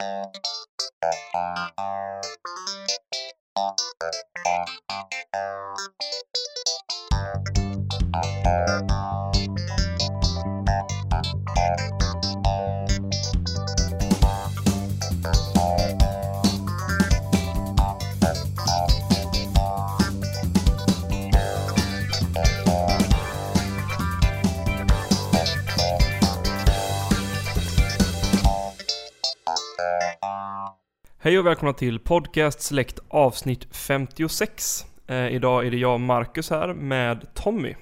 Thank you. Hej och välkomna till Podcast Select avsnitt 56. Eh, idag är det jag, Marcus här, med Tommy.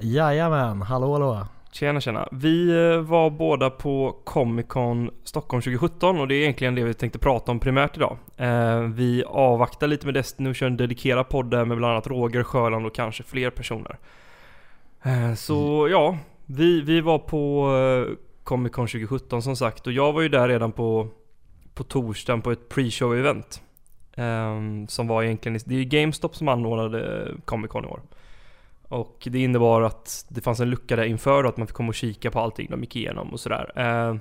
Jajamän, hallå hallå. Tjena tjena. Vi eh, var båda på Comic Con Stockholm 2017 och det är egentligen det vi tänkte prata om primärt idag. Eh, vi avvaktar lite med Destiny och kör en dedikerad podd med bland annat Roger Sjöland och kanske fler personer. Eh, så mm. ja, vi, vi var på eh, Comic Con 2017 som sagt och jag var ju där redan på på torsdagen på ett pre-show event. Um, som var egentligen, det är ju GameStop som anordnade Comic Con i år. Och det innebar att det fanns en lucka där inför att man fick komma och kika på allting de gick igenom och sådär. Uh,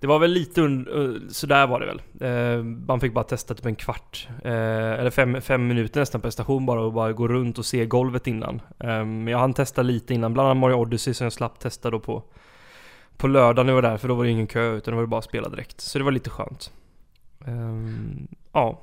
det var väl lite uh, sådär var det väl. Uh, man fick bara testa typ en kvart, uh, eller fem, fem minuter nästan på station bara och bara gå runt och se golvet innan. Um, jag hann testa lite innan, bland annat Mario Odyssey som jag slapp testa då på på lördagen jag var där, för då var det ingen kö utan det var bara att spela direkt. Så det var lite skönt. Um, ja.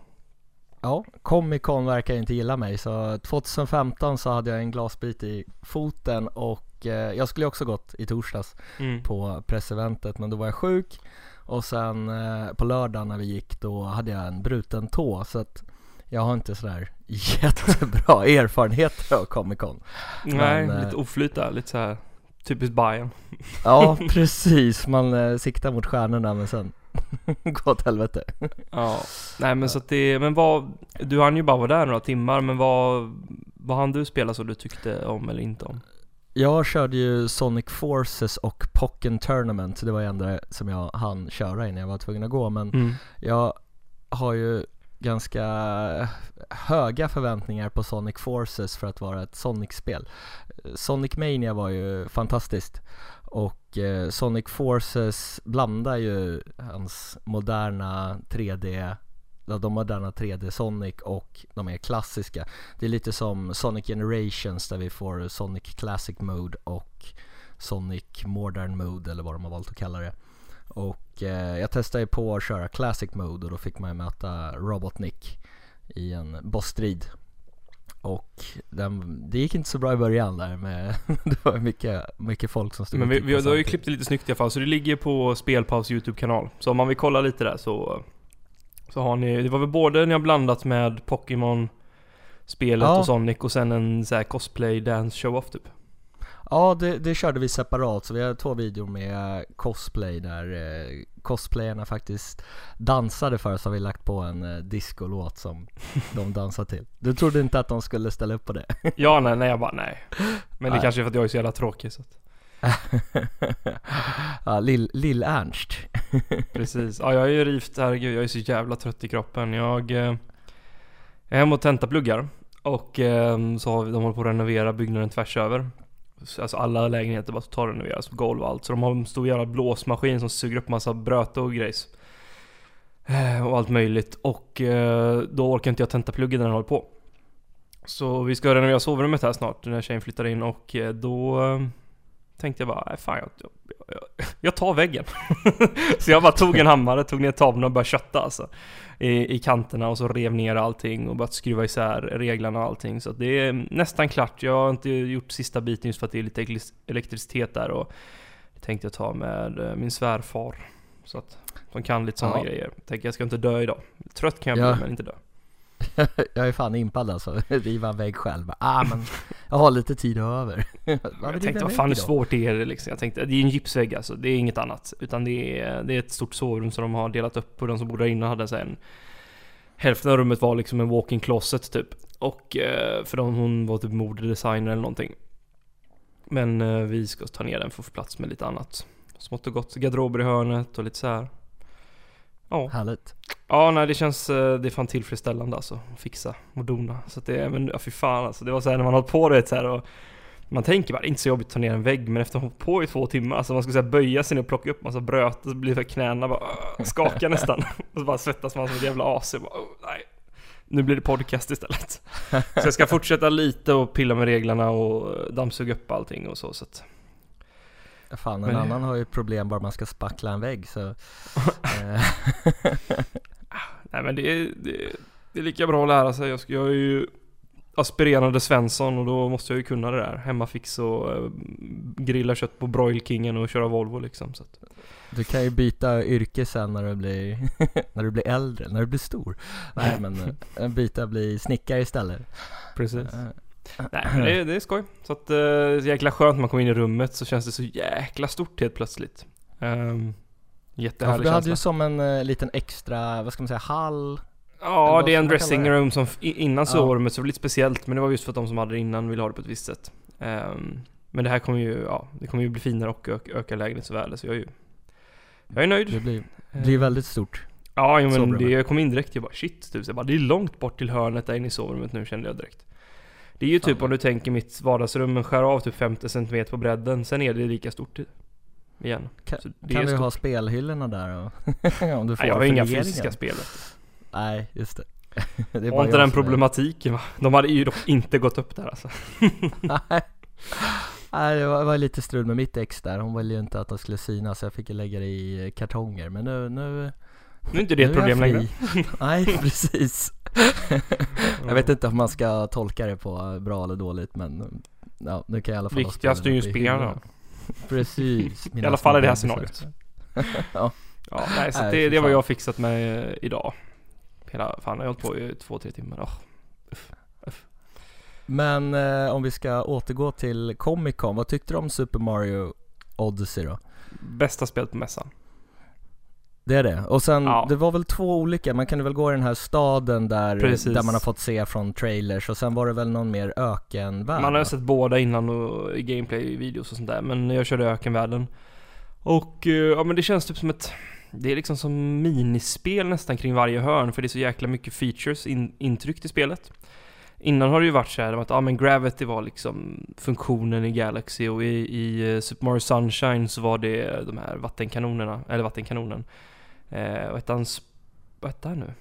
Ja, Comic Con verkar inte gilla mig så 2015 så hade jag en glasbit i foten och eh, jag skulle också gått i torsdags mm. på presseventet men då var jag sjuk och sen eh, på lördagen när vi gick då hade jag en bruten tå så att jag har inte sådär jättebra erfarenheter av Comic Con. Nej, men, lite eh, oflyt lite såhär Typiskt Bayern. Ja precis, man eh, siktar mot stjärnorna men sen går åt helvete. Ja, nej men så att det, men vad, du hann ju bara vara där några timmar men vad, vad hann du spela som du tyckte om eller inte om? Jag körde ju Sonic Forces och Pocken Tournament, det var ju enda som jag hann köra innan jag var tvungen att gå men mm. jag har ju ganska höga förväntningar på Sonic Forces för att vara ett Sonic-spel. Sonic Mania var ju fantastiskt och eh, Sonic Forces blandar ju hans moderna 3D de moderna 3D Sonic och de mer klassiska. Det är lite som Sonic Generations där vi får Sonic Classic Mode och Sonic Modern Mode eller vad de har valt att kalla det. Och eh, jag testade ju på att köra Classic Mode och då fick man ju möta Robotnik i en bossstrid. Och den, det gick inte så bra i början där med, det var mycket, mycket folk som stod Men vi, vi har ju klippt det lite snyggt i alla fall, så det ligger på Spelpaus YouTube-kanal. Så om man vill kolla lite där så, så har ni, det var väl både ni har blandat med Pokémon spelet ja. och Sonic och sen en så cosplay dance show-off typ. Ja, det, det, körde vi separat så vi har två videor med cosplay där eh, cosplayerna faktiskt dansade för oss har vi lagt på en eh, discolåt som de dansade till. Du trodde inte att de skulle ställa upp på det? ja, nej, nej, jag bara nej. Men det nej. kanske är för att jag är så jävla tråkig så att... ja, Lill, Lill. Precis. Ja, jag är ju rivt, herregud, jag är så jävla trött i kroppen. Jag, eh, jag är hemma och tentapluggar. Och eh, så har vi, de håller på att renovera byggnaden tvärs över. Alltså alla lägenheter bara totalrenoveras, alltså golv och allt. Så de har en stor jävla blåsmaskin som suger upp massa bröte och grejs. Eh, och allt möjligt. Och eh, då orkar inte jag tenta pluggen när den håller på. Så vi ska renovera sovrummet här snart när tjejen flyttar in och eh, då tänkte jag bara, fan jag, jag, jag tar väggen. så jag bara tog en hammare, tog ner tavlan och började kötta alltså. I, I kanterna och så rev ner allting och började skruva isär reglarna och allting. Så det är nästan klart. Jag har inte gjort sista biten just för att det är lite elektricitet där och det tänkte jag ta med eh, min svärfar. Så att de kan lite sådana ja. grejer. Tänker jag ska inte dö idag. Trött kan jag ja. bli men inte dö. jag är fan impad alltså, riva en vägg själv. Ah men, jag har lite tid över. jag tänkte vad fan hur svårt är det liksom? Jag tänkte, det är en gipsvägg alltså, det är inget annat. Utan det är, det är ett stort sovrum som de har delat upp och de som bor där inne hade sen Hälften av rummet var liksom en walk-in closet typ. Och eh, för de, hon var typ modedesigner eller någonting. Men eh, vi ska ta ner den för att få plats med lite annat. Smått och gott, garderober i hörnet och lite så här. Ja. Härligt. Ja, nej det känns, eh, det är fan tillfredsställande alltså. Att fixa och dona. Så att det är, men ja, fy fan alltså. Det var såhär när man hållit på det så här och man tänker bara, det är inte så jobbigt att ta ner en vägg, men efter att ha hållit på i två timmar, alltså man ska säga böja sig ner och plocka upp massa bröt, så blir det knäna bara skakar nästan. och så bara svettas man som ett jävla AC. Bara, oh, nej. Nu blir det podcast istället. Så jag ska fortsätta lite och pilla med reglerna och dammsuga upp allting och så. så att. Fan, en men... annan har ju problem bara man ska spackla en vägg så... Eh. nej men det är, det, det är lika bra att lära sig. Jag, ska, jag är ju aspirerande Svensson och då måste jag ju kunna det där. Hemmafix och äh, grilla kött på Broilkingen och köra Volvo liksom. Så att. Du kan ju byta yrke sen när du blir, när du blir äldre, när du blir stor. Nej men äh, byta, bli snickare istället. Precis. Nej men det, det är skoj. Så att äh, jäkla skönt när man kommer in i rummet så känns det så jäkla stort helt plötsligt. Um, jättehärlig ja, Du hade ju som en uh, liten extra, vad ska man säga, hall Ja, det är en dressing room som innan sovrummet så det var lite speciellt men det var just för att de som hade det innan ville ha det på ett visst sätt. Um, men det här kommer ju, ja, det kommer ju bli finare och öka, öka lägenhetsvärde så jag är ju Jag är nöjd. Det blir, blir ehm. väldigt stort. Ja, men det, jag kom in direkt jag bara shit, typ, så jag bara, det är långt bort till hörnet där inne i sovrummet nu kände jag direkt. Det är ju typ om du tänker mitt vardagsrum, men skär av typ 50 cm på bredden, sen är det lika stort igen. Kan, kan du ha spelhyllorna där och om du får Nej, jag har inga fysiska spel. Nej, just det. det är Har inte den problematiken va? De hade ju dock inte gått upp där alltså. Nej. det var, var, lite strul med mitt ex där. Hon ville ju inte att de skulle synas så jag fick lägga det i kartonger. Men nu, nu nu är inte det ett problem längre. Nej, precis. jag vet inte om man ska tolka det på bra eller dåligt men ja, nu kan jag i alla fall Viktigast är ju spelarna. Precis. I alla fall i det här scenariot. ja. ja. Nej, så nej, det, det var jag fixat med idag. Hela, fan jag har hållit på i två, tre timmar. Oh. Uff, uff. Men eh, om vi ska återgå till Comic Con, vad tyckte du om Super Mario Odyssey då? Bästa spelet på mässan. Det är det. Och sen, ja. det var väl två olika, man kunde väl gå i den här staden där, där man har fått se från trailers och sen var det väl någon mer ökenvärld? Man har sett båda innan och i gameplay-videos och sånt där, men jag körde ökenvärlden. Och eh, ja men det känns typ som ett det är liksom som minispel nästan kring varje hörn för det är så jäkla mycket features in, intryckt i spelet. Innan har det ju varit så här att ja men Gravity var liksom funktionen i Galaxy och i, i eh, Super Mario Sunshine så var det de här vattenkanonerna, eller vattenkanonen. Eh, vad hette han? Vad hette han nu?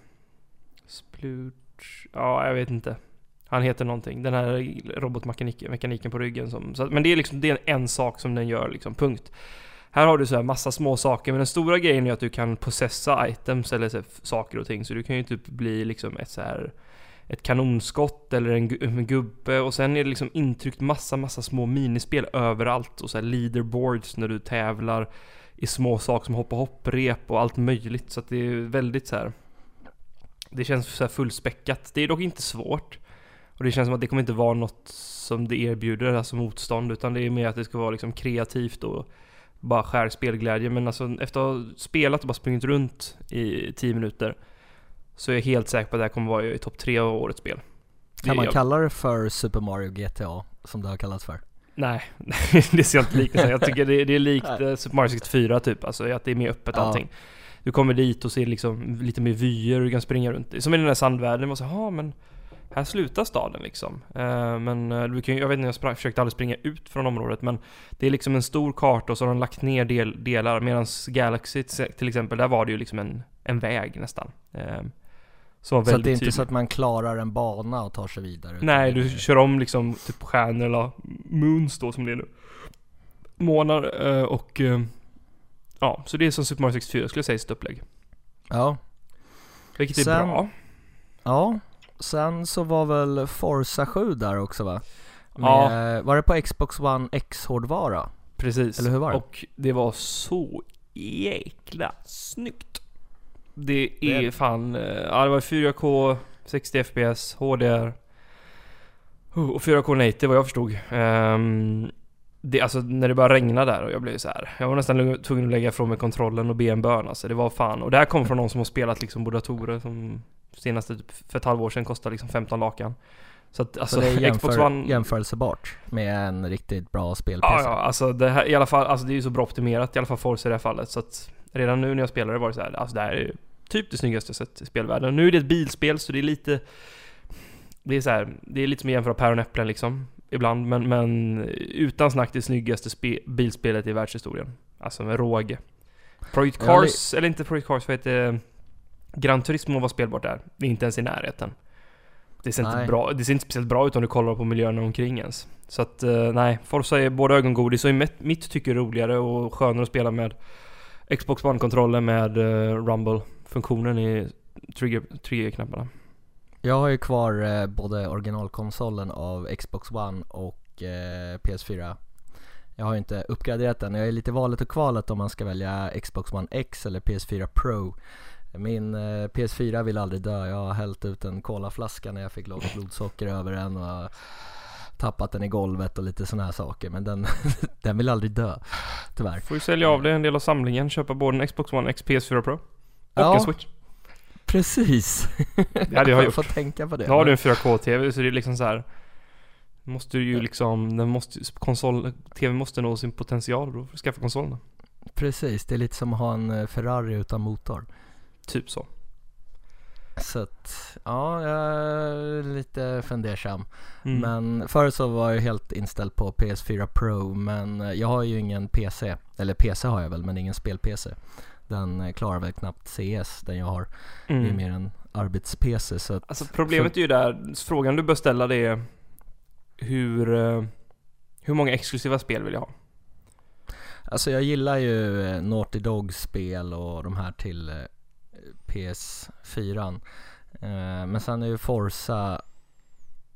Splooch? Ja, jag vet inte. Han heter någonting. Den här robotmekaniken på ryggen som... Så, men det är liksom det är en sak som den gör liksom, punkt. Här har du så här massa små saker, men den stora grejen är att du kan possessa items eller så saker och ting. Så du kan ju typ bli liksom ett så här ett kanonskott eller en, en gubbe och sen är det liksom intryckt massa, massa små minispel överallt och så här leaderboards när du tävlar i små saker som hoppa hopprep och allt möjligt. Så att det är väldigt så här. Det känns så här fullspäckat. Det är dock inte svårt. Och det känns som att det kommer inte vara något som det erbjuder, alltså motstånd, utan det är mer att det ska vara liksom kreativt och bara skär spelglädje. Men alltså efter att ha spelat och bara sprungit runt i 10 minuter så är jag helt säker på att det här kommer vara i topp 3 av årets spel. Kan man kalla det för Super Mario GTA som det har kallats för? Nej, det ser jag inte likt Jag tycker det, det är likt eh, Super Mario 64 typ, alltså att det är mer öppet ja. allting. Du kommer dit och ser liksom lite mer vyer, du kan springa runt. Som i den där sandvärlden, man säger ja men här slutar staden liksom. Uh, men uh, du kan, jag vet inte, jag sprang, försökte aldrig springa ut från området men det är liksom en stor karta och så har de lagt ner del, delar medan Galaxy till exempel, där var det ju liksom en, en väg nästan. Uh, så det är inte tydlig. så att man klarar en bana och tar sig vidare? Nej, du kör om liksom typ stjärnor eller moons då som det är nu. Månar och ja, så det är som Super Mario 64 skulle jag säga i sitt upplägg. Ja. Vilket är Sen, bra. Ja, Sen så var väl Forza 7 där också va? Med, ja. Var det på Xbox One X-hårdvara? Precis. Eller hur var det? Och det var så jäkla snyggt. Det är det... fan, eh, ja det var 4K, 60 FPS, HDR. Och 4K native vad jag förstod. Um, det, alltså när det började regna där och jag blev så här. Jag var nästan tvungen att lägga ifrån mig kontrollen och be en bön alltså. Det var fan. Och det här kom från någon som har spelat liksom på datorer som senaste typ för ett halvår sedan kostade liksom 15 lakan. Så att alltså, så det är jämför, One... jämförsebart med en riktigt bra spel Ja, ja, alltså det här i alla fall, alltså det är ju så bra optimerat i alla fall Forza i det här fallet. Så att redan nu när jag spelade var det så här, alltså det här är typ det snyggaste jag sett i spelvärlden. Nu är det ett bilspel så det är lite... Det är så här, det är lite som att jämföra päron och äpplen liksom. ibland, men, men utan snack det snyggaste spe, bilspelet i världshistorien. Alltså med råge. Project Cars, eller inte Project Cars, vad heter det? Gran Turismo var spelbart där. Det är inte ens i närheten. Det ser, inte bra, det ser inte speciellt bra ut om du kollar på miljöerna omkring ens. Så att, uh, nej. Forza är både ögongodis och i mitt, tycke roligare och skönare att spela med Xbox One-kontrollen med uh, Rumble-funktionen i trigger-knapparna. Jag har ju kvar eh, både originalkonsolen av Xbox One och eh, PS4 Jag har ju inte uppgraderat den, jag är lite valet och kvalet om man ska välja Xbox One X eller PS4 Pro. Min eh, PS4 vill aldrig dö, jag har hällt ut en colaflaska när jag fick lågt blodsocker över den och tappat den i golvet och lite sådana här saker men den, den vill aldrig dö Tyvärr. Får ju sälja av dig en del av samlingen, köpa både en Xbox One X, PS4 Pro och ja. en Switch Precis. Det hade jag gjort. får tänka på det. Nu har du en 4K-TV så det är liksom så här. Måste du ju liksom, den måste, konsol, TV måste nå sin potential då får du skaffa konsolen. Precis, det är lite som att ha en eh, Ferrari utan motor. Typ så. Så att, ja, jag är lite fundersam. Mm. Men förr så var jag helt inställd på PS4 Pro, men jag har ju ingen PC. Eller PC har jag väl, men ingen spel-PC. Den eh, klarar väl knappt CS, den jag har. Mm. Det är mm. mer en arbets-PC så att, Alltså problemet så... är ju där, frågan du bör ställa det är hur, eh, hur många exklusiva spel vill jag ha? Alltså jag gillar ju eh, Naughty Dogs spel och de här till PS4 Men sen är ju Forza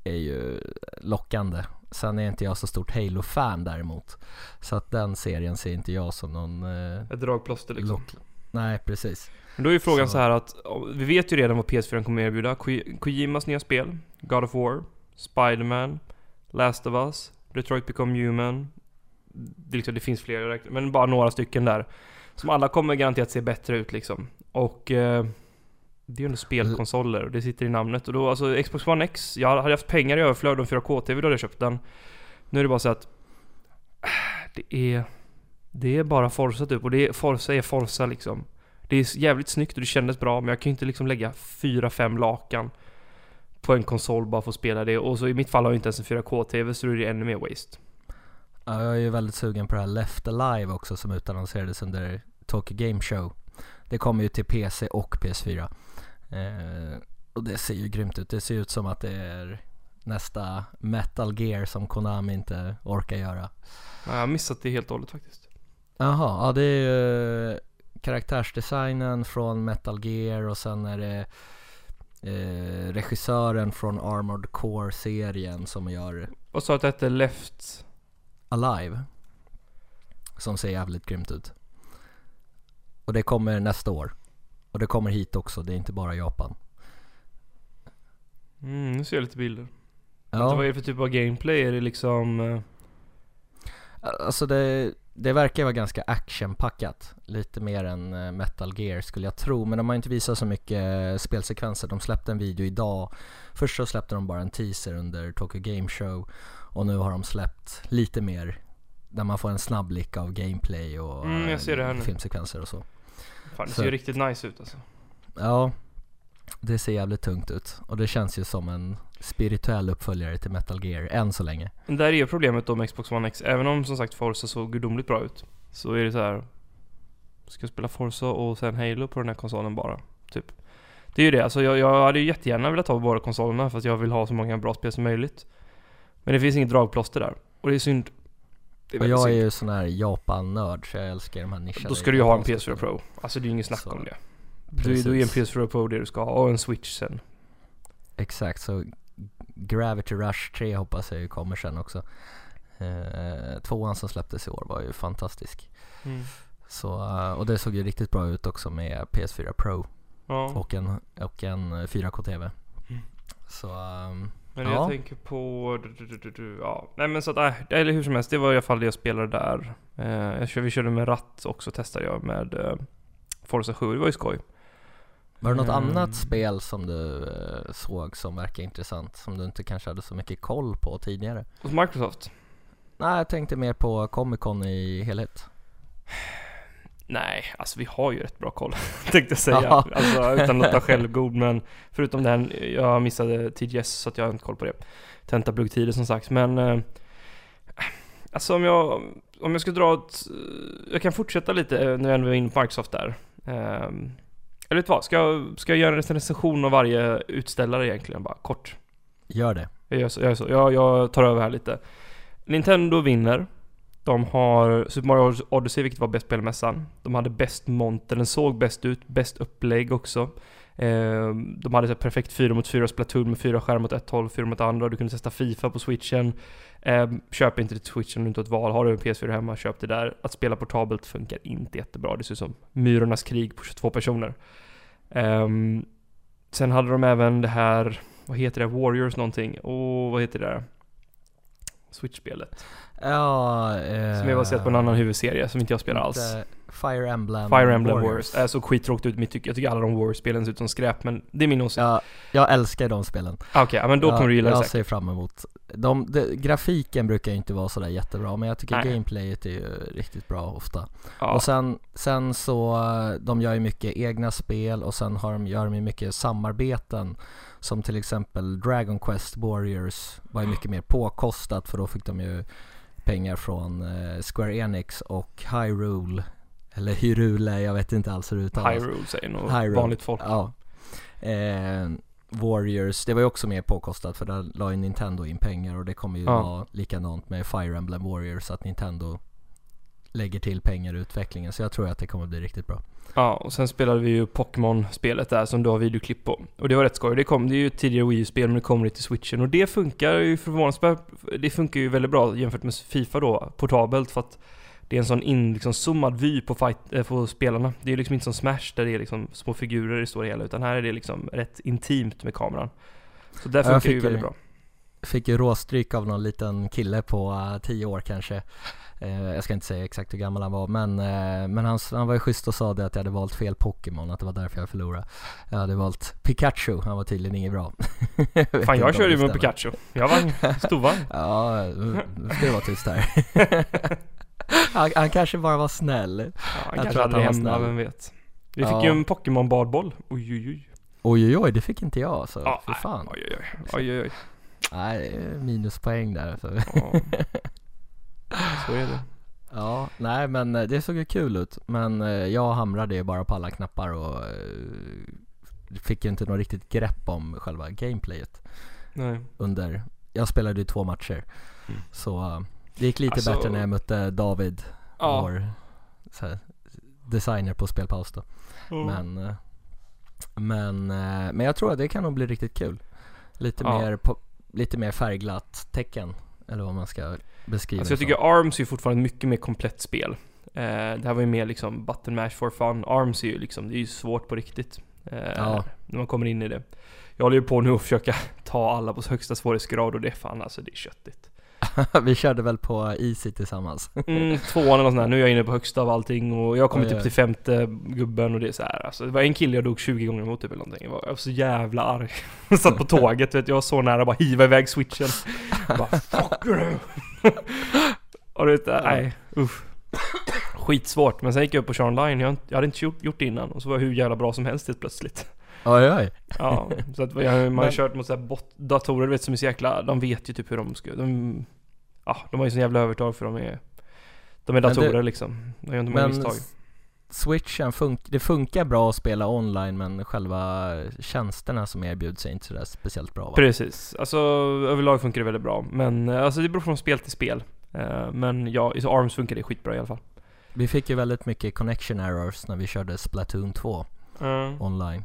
är ju lockande Sen är inte jag så stort Halo-fan däremot. Så att den serien ser inte jag som någon... Eh, Ett dragplåster liksom. Lock. Nej, precis. Men då är ju frågan så. så här att, vi vet ju redan vad PS4 kommer erbjuda. Ko Kojimas nya spel, God of War, Spiderman, Last of Us, Detroit Become Human. Det, liksom, det finns fler, men bara några stycken där. Som alla kommer garanterat se bättre ut liksom. Och... Eh, det är ju ändå spelkonsoler och det sitter i namnet. Och då, alltså Xbox One X, jag hade haft pengar i överflöd om 4K-TV då hade jag köpt den. Nu är det bara så att... Äh, det är... Det är bara Forza typ, och det är, Forza är Forza liksom. Det är jävligt snyggt och det kändes bra, men jag kan ju inte liksom lägga 4-5 lakan på en konsol bara för att spela det. Och så i mitt fall har jag inte ens en 4K-TV, så då är det ännu mer waste. Ja, jag är ju väldigt sugen på det här Left Alive också som utannonserades under Tokyo Game Show. Det kommer ju till PC och PS4. Eh, och det ser ju grymt ut. Det ser ut som att det är nästa Metal Gear som Konami inte orkar göra. Ja, jag har missat det helt och hållet faktiskt. Jaha, ja det är ju karaktärsdesignen från Metal Gear och sen är det eh, regissören från Armored Core-serien som gör Vad sa du att det hette? Left? Alive. Som ser jävligt grymt ut. Och det kommer nästa år. Och det kommer hit också, det är inte bara Japan. Mm, nu ser jag lite bilder. Ja. Vad är det för typ av gameplay? Är det liksom... Uh... Alltså det, det verkar vara ganska actionpackat. Lite mer än uh, Metal Gear skulle jag tro. Men de har inte visat så mycket uh, spelsekvenser. De släppte en video idag. Först så släppte de bara en teaser under Tokyo Game Show. Och nu har de släppt lite mer. Där man får en snabb blick av gameplay och mm, filmsekvenser och så. Fan, det ser ju riktigt nice ut alltså. Ja, det ser jävligt tungt ut. Och det känns ju som en spirituell uppföljare till Metal Gear, än så länge. Men där är ju problemet då med Xbox One X. Även om som sagt Forza såg gudomligt bra ut. Så är det så här. Ska jag spela Forza och sen Halo på den här konsolen bara? Typ. Det är ju det, alltså jag, jag hade ju jättegärna velat ha båda konsolerna för att jag vill ha så många bra spel som möjligt. Men det finns inget dragplåster där. Och det är synd och jag är ju sån här Japan-nörd så jag älskar de här nischade Då ska du ju ha en PS4 Pro. Alltså det är ju inget snack så. om det. Du, du är en PS4 Pro det du ska ha och en Switch sen. Exakt, så Gravity Rush 3 hoppas jag ju kommer sen också. Eh, tvåan som släpptes i år var ju fantastisk. Mm. Så, eh, och det såg ju riktigt bra ut också med PS4 Pro. Ja. Och en, och en 4K-TV. Mm. Så um, men ja. jag tänker på... Du, du, du, ja. Nej men så att, äh, eller hur som helst, det var i alla fall det jag spelade där. Eh, jag körde, vi körde med ratt också, testade jag med eh, Forza 7, det var ju skoj. Var det något mm. annat spel som du eh, såg som verkar intressant? Som du inte kanske hade så mycket koll på tidigare? Hos Microsoft? Nej, jag tänkte mer på Comic Con i helhet. Nej, alltså vi har ju rätt bra koll tänkte jag säga. alltså utan att låta självgod men förutom den, jag missade TGS så att jag har inte koll på det. Tentaplugg-tider som sagt men eh, Alltså om jag, om jag ska dra ett, jag kan fortsätta lite när jag ändå är inne på Microsoft där. Eh, eller vet du vad, ska jag, ska jag göra en recension av varje utställare egentligen bara kort? Gör det. Jag gör så, jag, gör så. Jag, jag tar över här lite. Nintendo vinner. De har Super Mario Odyssey, vilket var bäst på hela mässan. De hade bäst monter, den såg bäst ut, bäst upplägg också. Ehm, de hade så perfekt 4 mot 4 Splatoon med 4 skärmar åt ett håll, 4 mot andra. Du kunde testa Fifa på switchen. Ehm, köp inte till switchen om du inte har ett val. Har du en PS4 hemma, köp det där. Att spela portabelt funkar inte jättebra. Det ser ut som Myrornas krig på 22 personer. Ehm, sen hade de även det här, vad heter det? Warriors någonting. Och vad heter det där? Switch-spelet. Ja, eh, Som är baserat på en annan huvudserie som inte jag spelar alls. Fire Emblem Fire Emblem Warriors. Warriors. Äh, såg skittråkigt ut mitt tycke. Jag tycker alla de Warriors-spelen ser ut som skräp, men det är min åsikt. Ja, jag älskar de spelen. Ah, okej, okay, men då kommer du gilla det Jag säkert. ser fram emot. De, de, grafiken brukar ju inte vara sådär jättebra, men jag tycker Nej. gameplayet är ju riktigt bra ofta. Ja. Och sen, sen så, de gör ju mycket egna spel och sen har de, gör de ju mycket samarbeten. Som till exempel Dragon Quest Warriors var ju mycket mer påkostat för då fick de ju pengar från eh, Square Enix och Hyrule. Eller Hyrule, jag vet inte alls hur det uttalas. Hyrule säger nog Hyrule. vanligt folk. Ja. Eh, Warriors, det var ju också mer påkostat för där la ju Nintendo in pengar och det kommer ju ja. vara likadant med Fire Emblem Warriors att Nintendo lägger till pengar i utvecklingen. Så jag tror att det kommer bli riktigt bra Ja, och sen spelade vi ju Pokémon-spelet där som du har videoklipp på. Och det var rätt skoj. Det, kom, det är ju ett tidigare Wii U-spel men det kommer till switchen. Och det funkar ju förvånansvärt, det funkar ju väldigt bra jämfört med Fifa då, portabelt för att det är en sån in, liksom zoomad vy på, fight, äh, på spelarna. Det är liksom inte som Smash där det är liksom små figurer i stora hela, utan här är det liksom rätt intimt med kameran. Så där funkar det ju väldigt bra. Fick ju råstryk av någon liten kille på 10 uh, år kanske Eh, jag ska inte säga exakt hur gammal han var men, eh, men han, han var ju schysst och sa det att jag hade valt fel Pokémon, att det var därför jag förlorade. Jag hade valt Pikachu, han var tydligen inget bra. Fan jag körde ju med Pikachu, jag vann, storvann. ja, nu ska det vara tyst här. han, han, kanske bara var snäll. Ja, han jag kanske hade det hemma, vem vet. Vi fick ja. ju en Pokémon badboll, oj oj oj. Oj oj oj, det fick inte jag så, ja, för fan. Oj oj oj. oj, oj. Nej, minuspoäng där. Så. Ja. Så är det. Ja, nej men eh, det såg ju kul ut. Men eh, jag hamrade ju bara på alla knappar och eh, fick ju inte något riktigt grepp om själva gameplayet. Nej. Under, jag spelade ju två matcher. Mm. Så det gick lite alltså, bättre när jag mötte David, ja. vår här, designer på Spelpaus då. Mm. Men, men, men jag tror att det kan nog bli riktigt kul. Lite, ja. mer, lite mer färgglatt tecken, eller vad man ska beskriva Alltså jag tycker ARMS är fortfarande ett mycket mer komplett spel. Eh, det här var ju mer liksom button mash for fun. ARMS är ju liksom, det är ju svårt på riktigt. Eh, ja. När man kommer in i det. Jag håller ju på nu att försöka ta alla på högsta svårighetsgrad och det är fan alltså, det är köttigt. vi körde väl på Easy tillsammans? mm, tvåan eller nåt sånt där. Nu är jag inne på högsta av allting och jag oh, upp till femte gubben och det är så här. Alltså, det var en kille jag dog 20 gånger mot typ eller någonting. Jag var, jag var så jävla arg. Jag satt på tåget vet jag var så nära bara hiva iväg switchen. Jag bara fuck you! och det, nej, usch. Skitsvårt, men sen gick jag upp och körde online. Jag, jag hade inte gjort, gjort det innan och så var jag hur jävla bra som helst helt plötsligt. Oj oj. Ja, så att man har kört mot såhär datorer vet som är så jäkla, de vet ju typ hur de ska, de, ja de har ju sån jävla övertag för de är, de är datorer det, liksom. De gör inte många misstag. Switchen, fun det funkar bra att spela online men själva tjänsterna som erbjuds är inte sådär speciellt bra va? Precis, alltså överlag funkar det väldigt bra. Men alltså det beror från spel till spel. Uh, men ja, i ARMS funkar det skitbra i alla fall. Vi fick ju väldigt mycket connection errors när vi körde Splatoon 2 uh. online.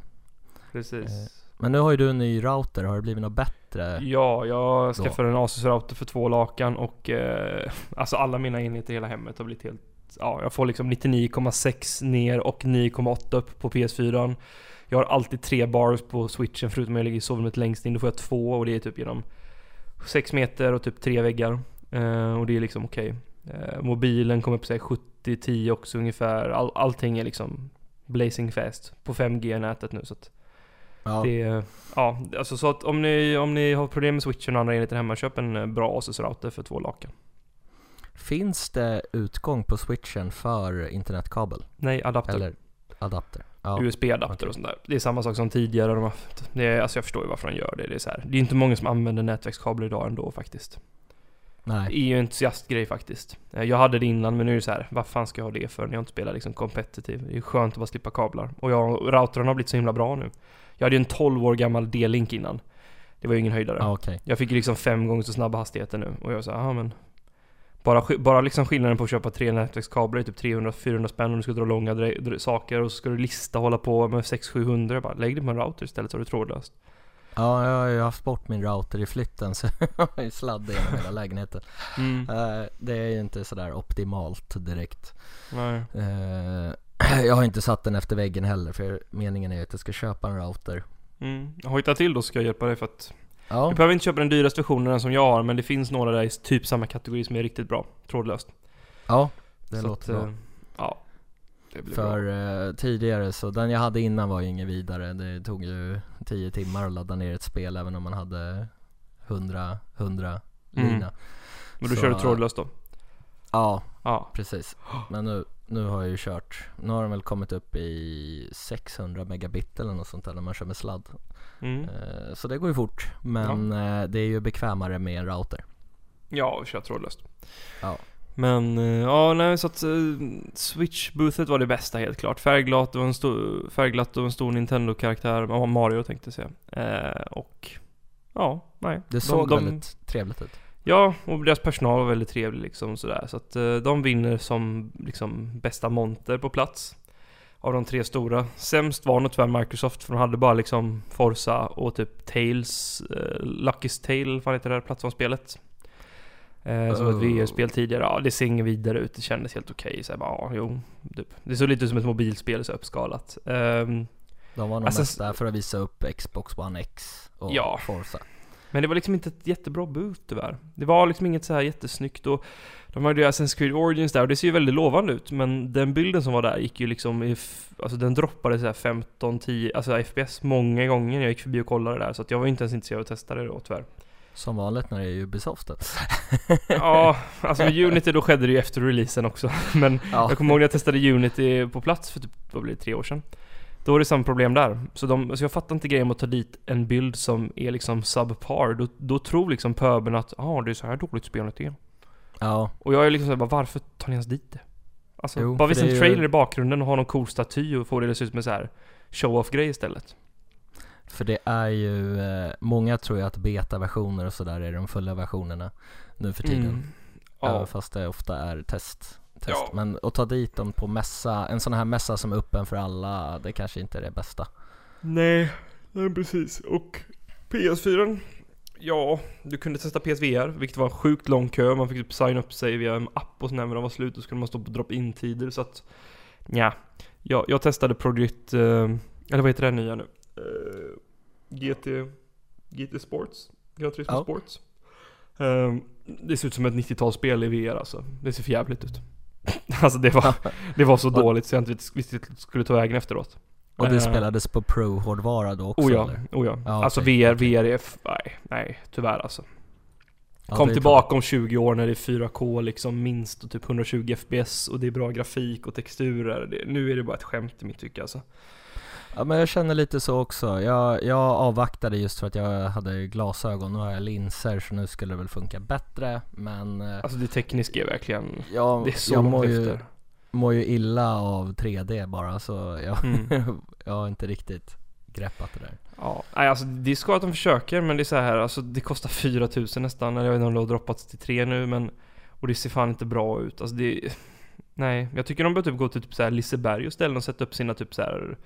Precis. Men nu har ju du en ny router, har det blivit något bättre? Ja, jag skaffade en Asus-router för två lakan och alltså alla mina enheter i hela hemmet har blivit helt ja, jag får liksom 99,6 ner och 9,8 upp på PS4. Jag har alltid tre bars på switchen förutom när jag ligger i sovrummet längst in. Då får jag två och det är typ genom 6 meter och typ tre väggar. Uh, och det är liksom okej. Okay. Eh, mobilen kommer upp sig 70-10 också ungefär. All, allting är liksom blazing fast på 5G-nätet nu så att Ja. Det, ja, alltså så att om ni, om ni har problem med switchen och andra enheter hemma, köp en eh, bra Asus-router för två lakan. Finns det utgång på switchen för internetkabel? Nej, adapter. Eller adapter? Ja. USB-adapter okej. och sånt där. Det är samma sak som tidigare. De har, det är, alltså jag förstår ju varför de gör det. Det är, så här. det är inte många som använder nätverkskabel idag ändå faktiskt. Det Nej. är ju en entusiastgrej faktiskt. Eh, Jag hade det innan men nu är det så här. vad fan ska jag ha det för när jag inte spelar liksom competitive? Det är skönt att bara slippa kablar. Och jag, routern har blivit så himla bra nu. Jag hade ju en 12 år gammal D-Link innan. Det var ju ingen höjdare. Ja, okej. Jag fick ju liksom fem gånger så snabba hastigheter nu. Och jag sa, ja men bara, bara liksom skillnaden på att köpa tre nätverkskablar är typ 300-400 spänn om du ska dra långa saker och så ska du lista och hålla på med 600-700. Bara lägg det på en router istället så har du trådlöst. Ja, jag har ju haft bort min router i flytten så jag har ju sladd genom hela lägenheten. Mm. Eh, det är ju inte sådär optimalt direkt. Nej. Jag har inte satt den efter väggen heller för meningen är att jag ska köpa en router. Mm. Hojta till då så ska jag hjälpa dig för att Ja, Du behöver inte köpa den dyraste versionen den som jag har men det finns några där i typ samma kategori som är riktigt bra. Trådlöst. ja det Så låter att, bra. eh, Ja. Det blir För bra. eh, tidigare så, den jag hade innan var ju inget vidare. Det tog ju 10 timmar att ladda ner ett spel även om man hade 100, 100 Mm. lina. Men du så- kör du trådlöst då? Ja, Ja. precis. Men nu, nu har jag ju kört, nu har den väl kommit upp i 600 megabit eller något sånt där när man kör med sladd. Mm. Eh, så det går ju fort. Men eh, det är ju bekvämare med en router. Ja, kör trådlöst. Ja. Men, eh, ja nej så att Switch-boothet var det bästa helt klart. Färgglatt och en stor, färgglatt och en stor Nintendo-karaktär, ja, Mario tänkte jag säga. Eh, och, ja, nej. Det såg de, väldigt trevligt ut. Ja, och deras personal var väldigt trevlig liksom sådär. Så att eh, de vinner som liksom bästa monter på plats. Av de tre stora. Sämst var nog tyvärr Microsoft för de hade bara liksom Forza och typ Tales, eh, Lucky's Tale, vad heter det där plattformsspelet? Eh, som var ett Oh. VR-spel tidigare. Ja, det ser inget vidare ut. Det kändes helt okej. Så jag bara, ja, jo. Typ. Det såg lite ut som ett mobilspel, så uppskalat. Ehm, De var nog Alltså, mest där för att visa upp Xbox One X och Ja. Forza. Men det var liksom inte ett jättebra boot tyvärr. Det var liksom inget så här jättesnyggt och de hade ju Assassin's Creed Origins där och det ser ju väldigt lovande ut men den bilden som var där gick ju liksom i, alltså den droppade så här 15, 10, alltså FPS många gånger när jag gick förbi och kollade där så att jag var inte ens intresserad av att testa det då tyvärr. Som vanligt när det är Ubisoft. Ja, alltså med Unity då skedde det ju efter releasen också men ja. jag kommer ihåg när jag testade Unity på plats för typ, vad blir det, tre år sedan. Då var det samma problem där. Så, de, så jag fattar inte grejen med att ta dit en bild som är liksom subpar. Då, då tror liksom pöbeln att ja ah, det är så här dåligt spelet är. ja, Och jag är liksom såhär, varför tar ni ens dit det? Alltså, Jo, bara visa en är ju- trailer i bakgrunden och ha någon cool staty och få det att se ut som en så här show-off-grej istället. för det är ju, eh, många tror ju att beta-versioner och sådär är de fulla versionerna nu för tiden. Mm. Även Ja. fast det ofta är test. Test. Ja. Men att ta dit dem på mässa, en sån här mässa som är öppen för alla, det kanske inte är det bästa. Nej, nej precis. Och PS4 Ja, du kunde testa PSVR, vilket var en sjukt lång kö. Man fick typ signa upp sig via en app och sen när de var slut då skulle man stå på drop-in-tider så att... Nja. Jag, jag testade Project... Eh, eller vad heter det nya nu? Eh, GT... GT Sports? Gran Turismo Ja. Sports. Eh, det ser ut som ett 90-talsspel i VR alltså. Det ser för jävligt ut. alltså det var, det var så dåligt så jag inte visste det skulle ta vägen efteråt. Och det Eh. spelades på Pro-hårdvara då också Oh ja, eller? oh ja. Ja, alltså okej, VR. VR är... Nej, nej, tyvärr alltså. Ja, Kom är tillbaka om 20 år när det är 4K liksom minst och typ 120 FPS och det är bra grafik och texturer. Det, nu är det bara ett skämt i mitt tycke alltså. Ja men jag känner lite så också. Jag, jag avvaktade just för att jag hade glasögon. Nu har jag linser så nu skulle det väl funka bättre. Men eh, Alltså det tekniska är verkligen... jag, Det är så jag mår, ju, mår ju illa av 3D bara så jag, Mm. jag har inte riktigt greppat det där. Ja, nej alltså det är skoj att de försöker men det är så här, alltså det kostar 4000 nästan. Eller jag vet inte om det har droppats till 3 nu men... Och det ser fan inte bra ut. Alltså det... Nej, jag tycker de bör typ gå till typ så här Liseberg och ställa och sätta upp sina typ så här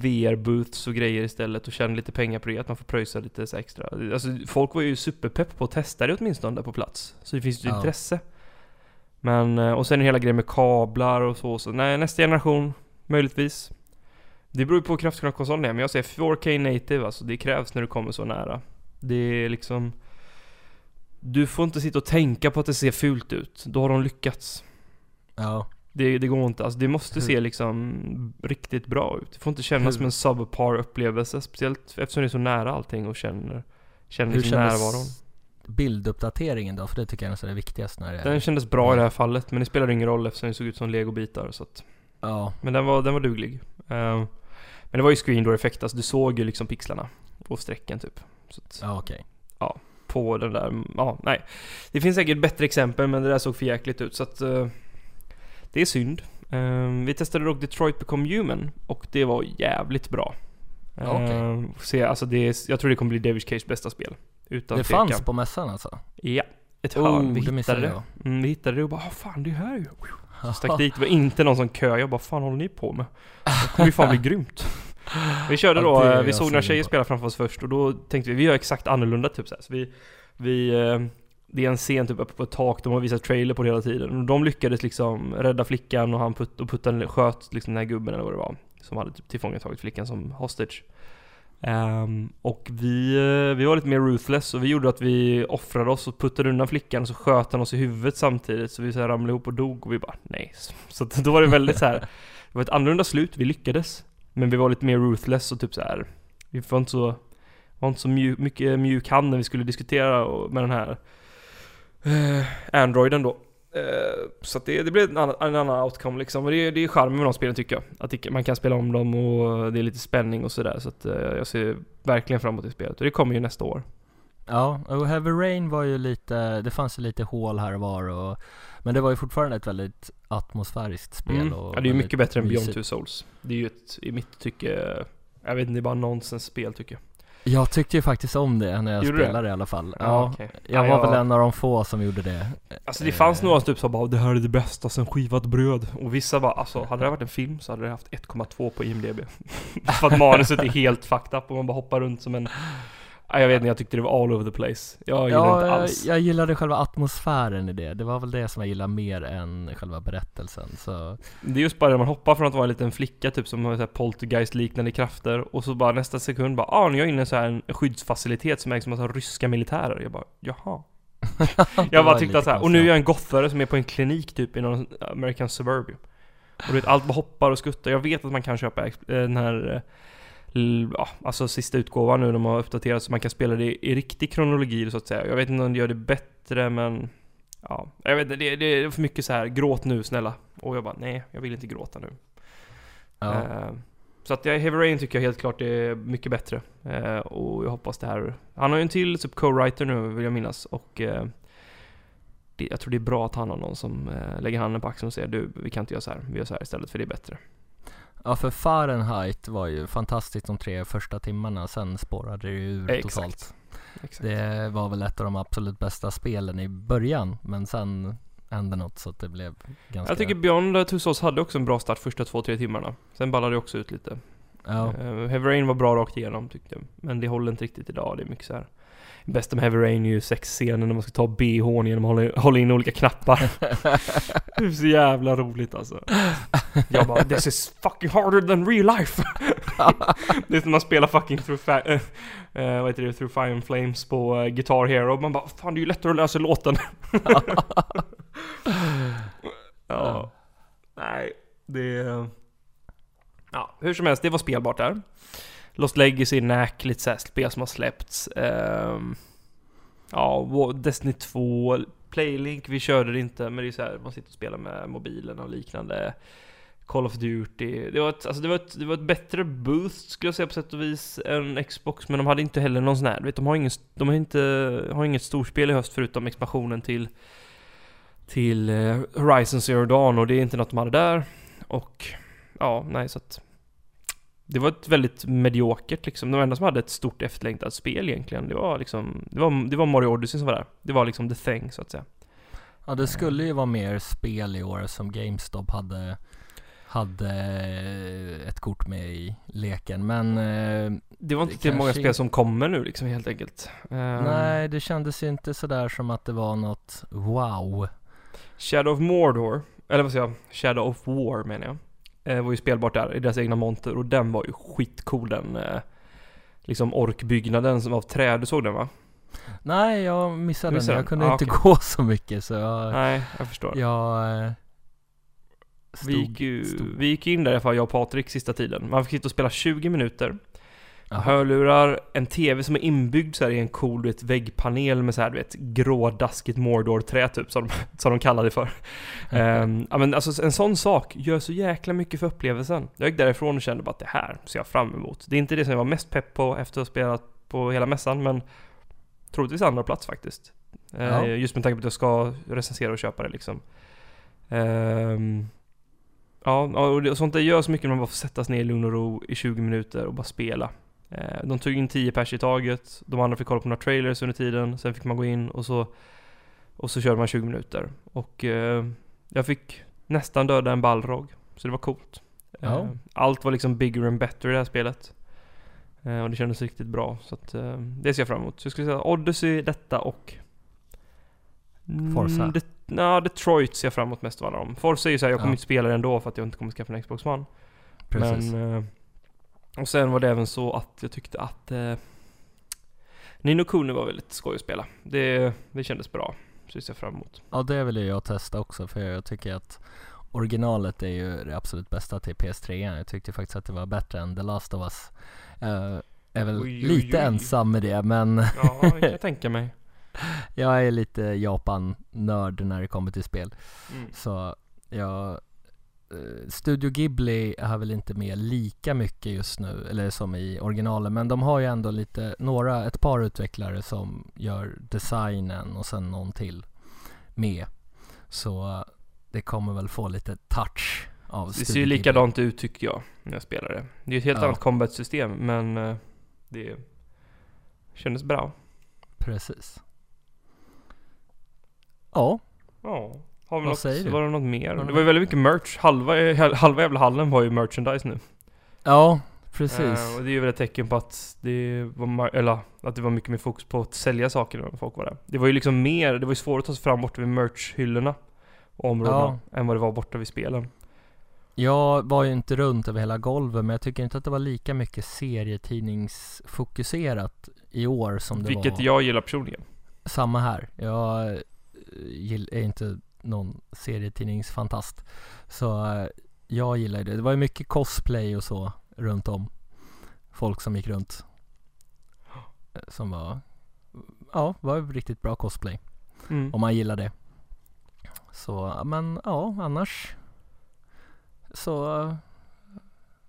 VR-booths och grejer istället och tjäna lite pengar på det, att man får pröjsa lite så extra. Alltså folk var ju superpepp på att testa det åtminstone där på plats. Så det finns ju Ja. intresse. Men, eh, och sen hela grejen med kablar och så, så nej, nästa generation, möjligtvis. Det beror ju på hur kraftfull konsolen är, men jag säger 4K native alltså, det krävs när du kommer så nära. Det är liksom... Du får inte sitta och tänka på att det ser fult ut, då har de lyckats. Ja, Det, det går inte, alltså det måste se liksom riktigt bra ut. Det får inte kännas Hur- som en subpar upplevelse, speciellt eftersom det är så nära allting och känner, känner hur liksom närvaron. bilduppdateringen då? För det tycker jag är viktigast när det Den kändes bra i det här fallet, men det spelade ingen roll eftersom det såg ut som legobitar så att Ja. Men den var, den var duglig. Uh, men det var ju screen door effekt, alltså du såg ju liksom pixlarna på strecken typ. Så att, Ja, okej. ja, på den där, ja, nej. Det finns säkert bättre exempel men det där såg för jäkligt ut så att uh, det är synd. Uh, vi testade dock Detroit Become Human och det var jävligt bra. Ja, okej. se, alltså det är, jag tror det kommer bli David Cage bästa spel. Utan Det tvekan. fanns på mässan alltså? Ja, ett Oh, hörn. vi det missade hittade det. Mm, vi hittade det och bara "Ah, fan det är här ju. Så stack dit, det var inte någon som kö. Jag bara fan håller ni på med? Det kommer ju fan bli grymt. Vi körde då, Ja, vi såg några tjejer på. spela framför oss först och då tänkte vi, vi gör exakt annorlunda typ så, här. så vi, vi eh, det är en scen typ uppe på ett tak, de har visat trailer på det hela tiden. Och de lyckades liksom rädda flickan och han putt, och puttade, sköt liksom den här gubben eller vad det var. Som hade typ tillfångatagit flickan som hostage. Um, och vi, vi var lite mer ruthless och vi gjorde att vi offrade oss och puttade undan flickan och så sköt han oss i huvudet samtidigt så vi så här ramlade ihop och dog och vi bara nej. Så att då var det väldigt så här. det var ett annorlunda slut, vi lyckades. Men vi var lite mer ruthless och typ så här. Vi var inte så, var inte så mjuk, mycket mjuk hand när vi skulle diskutera med den här Androiden då. Eh, så det, det blev en annan, en annan outcome liksom. Och det, är- det är charmen med de spelen tycker jag. Att det, man kan spela om dem och det är lite spänning och sådär. Så att eh, jag ser verkligen fram emot det spelet. Och det kommer ju nästa år. Ja, och Heavy Rain var ju lite, det fanns ju lite hål här och var och Men det var ju fortfarande ett väldigt atmosfäriskt spel Mm. och Ja, det är ju mycket bättre än Beyond. Two Souls. Det är ju ett, i mitt tycke, jag vet inte, det är bara nonsens-spel tycker jag. Jag tyckte ju faktiskt om det när jag Gjorde spelade i alla fall Ja, okej. jag Ja, var väl jag- en av de få som gjorde det Alltså det fanns Eh. några som typ sa bara det här är det bästa sen skivat bröd. Och vissa bara alltså hade det varit en film så hade det haft 1,2 på IMDB. För att manuset är helt fucked up och man bara hoppar runt som en... Ja, jag vet inte, jag tyckte det var all over the place. Jag gillar Ja, inte alls. jag gillade själva atmosfären i det, det var väl det som jag gillade mer än själva berättelsen så Det är just bara det man hoppar från att vara en liten flicka typ som har poltergeist-liknande krafter och så bara nästa sekund bara ah, nu är jag inne i så här en skyddsfacilitet som ägs av massa ryska militärer. Jag bara jaha. Jag bara tyckte att så här, och nu är jag en gothare som är på en klinik typ i någon American suburb. Och du vet, allt bara hoppar och skuttar. Jag vet att man kan köpa eh, den här, eh, ja, alltså sista utgåvan nu, de har uppdaterat så man kan spela det i riktig kronologi så att säga. Jag vet inte om det gör det bättre men, ja, jag vet inte, det, det är för mycket så här gråt nu snälla. Och jag bara, nej, jag vill inte gråta nu. ja. Eh, så att jag, Heavy Rain tycker jag helt klart är mycket bättre. Eh, och jag hoppas det här... Han har ju en till typ co-writer nu vill jag minnas. Och eh, det, jag tror det är bra att han har någon som eh, lägger handen på axeln och säger du, vi kan inte göra så här. Vi gör så här istället för det är bättre. Ja, för Fahrenheit var ju fantastiskt de tre första timmarna, sen spårade det ju ur Exakt. totalt Exakt. Det var väl ett av de absolut bästa spelen i början, men sen hände något så att det blev ganska Jag tycker Beyond Two Souls hade också en bra start första två, tre timmarna. Sen ballade det också ut lite. Ja, Uh, Heavy Rain var bra rakt igenom tyckte jag. Men det håller inte riktigt idag. Det är mycket så här. Bästa med Heavy Rain är ju sexscenen när man ska ta BH'n genom att hålla, hålla in olika knappar. det är så jävla roligt alltså. Jag bara 'This is fucking harder than real life' Det är som man spelar fucking through, fa- eh, eh, vad heter det, through Fire and Flames på uh, Guitar Hero. Man bara 'Fan det är ju lättare att lösa låten' Ja. Nej, det... Ja, hur som helst, det var spelbart där. Lost Legacy, Knack, lite såhär spel som har släppts. Ehm, ja, Destiny 2, Playlink, vi körde det inte, men det är så här, man sitter och spelar med mobilen och liknande. Call of Duty. Det var ett, alltså det var ett, det var ett bättre boost skulle jag säga på sätt och vis än Xbox, men de hade inte heller någon sån här, du vet, de har ingen, de har inte, har inget storspel i höst förutom expansionen till till eh, Horizon Zero Dawn och det är inte något de hade där. Och ja, nej så att det var ett väldigt mediokert liksom. De enda som hade ett stort efterlängtat spel egentligen, det var liksom, det var, det var Mario Odyssey som var där. Det var liksom the thing så att säga. ja det skulle ju vara mer spel i år som GameStop hade hade ett kort med i leken men eh, Det var inte Det många spel som kommer nu liksom helt enkelt. Eh, nej det kändes ju inte sådär som att det var något wow Shadow of Mordor, eller vad säger jag? Shadow of War menar jag. Eh, var ju spelbart där i deras egna monter och den var ju skitcool den eh, liksom orkbyggnaden som av trä. Du såg den va? Nej jag missade missade den, jag kunde Ah, inte okej. gå så mycket så jag, Nej, jag förstår. jag eh, vi, gick ju, stod- vi gick in där i alla fall, jag och Patrik, sista tiden. Man fick sitta och spela 20 minuter. Aha. Hörlurar, en TV som är inbyggd så här i en cool vet, väggpanel med så här, du vet, grådaskigt Mordor-trä typ, som, som de kallar det för. Mm. Um, ja men alltså en sån sak gör så jäkla mycket för upplevelsen. Jag gick därifrån och kände bara att det här ser jag fram emot. Det är inte det som jag var mest pepp på efter att ha spelat på hela mässan, men troligtvis andra plats faktiskt. Ja. Uh, just med tanke på att jag ska recensera och köpa det liksom. Um, ja, och sånt där gör så mycket när man bara får sättas ner i lugn och ro i 20 minuter och bara spela. Eh, de tog in 10 pers i taget, de andra fick kolla på några trailers under tiden, sen fick man gå in och så Och så körde man 20 minuter och eh, Jag fick nästan döda en balrog, så det var coolt. Eh, allt var liksom bigger and better i det här spelet Och det kändes riktigt bra, så att det ser jag fram emot Så jag skulle säga Odyssey, detta och Forza? Mm, det, na, Detroit ser jag fram emot mest av alla dem Forza är ju såhär, jag kommer ja. inte spela det ändå för att jag inte kommer skaffa en Xbox One Precis. Men och sen var det även så att jag tyckte att eh, Nino Kuni var väldigt skoj att spela. Det, det kändes bra. Så det ser jag fram emot. Ja det vill jag testa också för jag tycker att originalet är ju det absolut bästa till PS3. Jag tyckte faktiskt att det var bättre än The Last of Us. Uh, är väl oj, lite oj, oj. ensam med det men Ja, det kan jag tänka mig. jag är lite Japan-nörd när det kommer till spel. Mm. Så jag Eh, Studio Ghibli har väl inte med lika mycket just nu, eller som i originalen, men de har ju ändå lite, några, ett par utvecklare som gör designen och sen någon till med. Så det kommer väl få lite touch av Det ser ju likadant ut tycker jag, när jag spelar det. Det är ju ett helt ja. annat combat-system, men eh, det kändes bra. Precis. Ja. Ja. Har vi Vad något, säger du? Var det något mer? Det var ju väldigt mycket merch. Halva, halva jävla hallen var ju merchandise nu. Ja, precis. Uh, och det är ju väl ett tecken på att det var, eller att det var mycket mer fokus på att sälja saker när folk var där. Det var ju liksom mer, det var ju svårt att ta sig fram borta vid merch-hyllorna och områdena ja. än vad det var borta vid spelen. Jag var ju inte runt över hela golvet men jag tycker inte att det var lika mycket serietidningsfokuserat i år som det Vilket var. Vilket jag gillar personligen. Samma här. Jag är inte någon serietidningsfantast. Så eh, jag gillar det. Det var ju mycket cosplay och så runt om. Folk som gick runt. Eh, som var, ja, var riktigt bra cosplay. Mm. Om man gillar det. Så, men ja, annars så eh,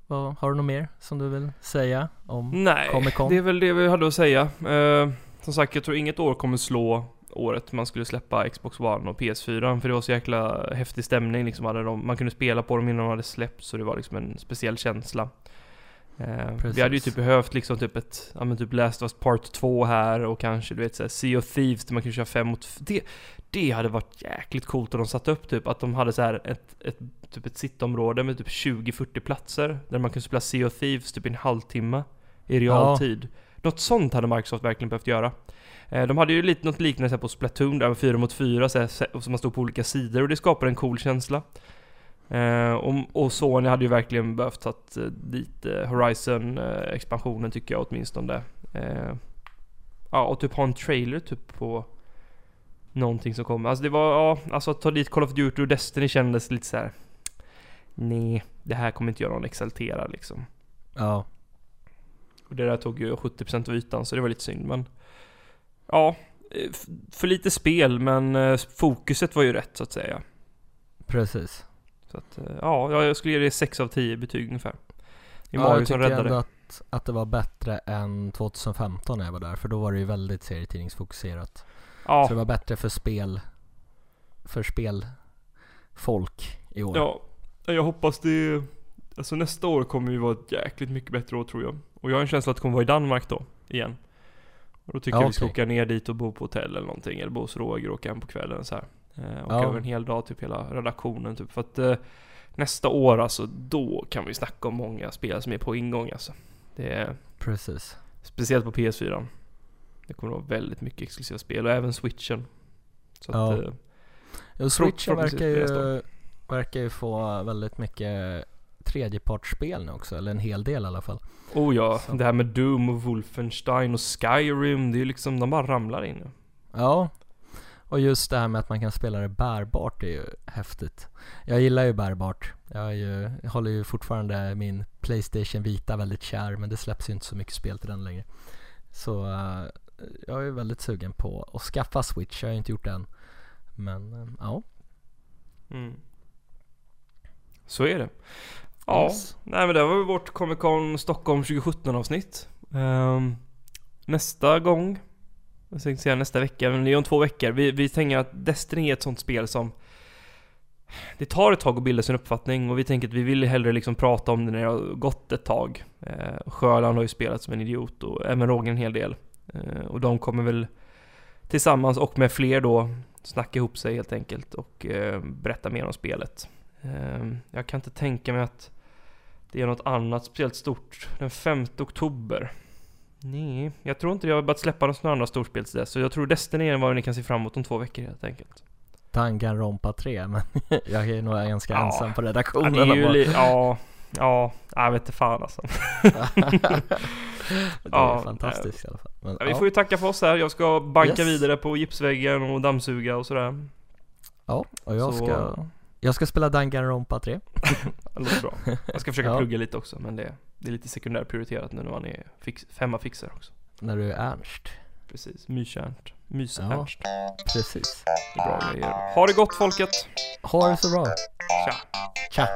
vad, har du något mer som du vill säga om Nej, Comic Con? det är väl det vi hade att säga. Eh, som sagt, jag tror inget år kommer slå året man skulle släppa Xbox One och PS4 för det var så jäkla häftig stämning liksom. Hade de, man kunde spela på dem innan de hade släppts så det var liksom en speciell känsla. Eh, vi hade ju typ behövt liksom typ ett, ja men typ Last of Us Part 2 här och kanske du vet såhär Sea of Thieves där man kunde köra fem mot det, det hade varit jäkligt coolt om de satte upp typ att de hade så här ett, ett, typ ett sittområde med typ 20-40 platser där man kunde spela Sea of Thieves typ i en halvtimme i realtid. Ja. Något sånt hade Microsoft verkligen behövt göra. Eh, de hade ju lite något liknande på Splatoon där med 4 mot 4 så som man stod på olika sidor och det skapade en cool känsla. Eh, och, och Sony hade ju verkligen behövt ta dit eh, Horizon-expansionen tycker jag åtminstone. Ja, och typ ha en trailer typ på någonting som kommer. Alltså det var, ja, alltså att ta dit Call of Duty och Destiny kändes lite så här. Nej, det här kommer inte göra någon exalterad liksom. Ja. Och det där tog ju 70% av ytan så det var lite synd men Ja, eh, för lite spel men eh, fokuset var ju rätt så att säga. Precis. Så att, eh, ja, jag skulle ge det 6 av 10 betyg ungefär. Är ja, jag tycker ändå att, att det var bättre än 2015 när jag var där, för då var det ju väldigt serietidningsfokuserat. Ja. Så det var bättre för spel, för spelfolk i år. Ja, jag hoppas det, alltså nästa år kommer ju vara ett jäkligt mycket bättre år tror jag. Och jag har en känsla att det kommer vara i Danmark då, igen. Och då tycker ja, jag vi ska åka ner dit och bo på hotell eller någonting. Eller bo hos Roger och åka hem på kvällen så här. Eh, åka ja. över en hel dag, typ hela redaktionen typ. För att eh, nästa år alltså, då kan vi snacka om många spel som är på ingång alltså. Det är... Precis. Speciellt på PS4. Det kommer att vara väldigt mycket exklusiva spel och även switchen. Så ja. att, eh, ja, switchen verkar ju, verkar ju få väldigt mycket tredjepartsspel nu också, eller en hel del i alla fall. Oh ja, så. det här med Doom och Wolfenstein och Skyrim, det är ju liksom, de bara ramlar in. Ja, och just det här med att man kan spela det bärbart är ju häftigt. Jag gillar ju bärbart. Jag, ju, jag håller ju fortfarande min Playstation Vita väldigt kär men det släpps ju inte så mycket spel till den längre. Så uh, jag är väldigt sugen på att skaffa Switch, jag har inte gjort det än. Men uh, ja. Mm. Så är det. Ja, yes. nej men det var vårt Comic Con Stockholm 2017 avsnitt. Um, nästa gång, jag tänkte säga nästa vecka, men det är om två veckor. Vi, vi tänker att Destiny är ett sånt spel som det tar ett tag att bilda sin uppfattning och vi tänker att vi vill hellre liksom prata om det när det har gått ett tag. Eh, Sjöland har ju spelat som en idiot och även Roger en hel del. Eh, och de kommer väl tillsammans och med fler då snacka ihop sig helt enkelt och eh, berätta mer om spelet. Eh, jag kan inte tänka mig att det är något annat speciellt stort. Den 5 oktober. Nej, jag tror inte det har börjat släppa några andra storspel till dess. Så jag tror Destiny är vad ni kan se fram emot om två veckor helt enkelt. Danganronpa 3 men jag är nog ganska ja, ensam på redaktionen. Ja, det är ju li- ja, ja, jag vet inte fan alltså. det är fantastiskt i alla fall. Men, ja, vi får ju tacka för oss här. Jag ska banka yes. vidare på gipsväggen och dammsuga och sådär. Ja, och jag Så... ska jag ska spela Danganronpa 3 Det låter bra. Jag ska försöka ja. plugga lite också men det, det är lite sekundärprioriterat nu när man är fix, femma fixar också. När du är Ernst. Precis, mys-Ernst. Mys-Ernst. Ja, Precis. Det är bra grejer. Ha det gott folket! Ha det så bra. Tja. Tja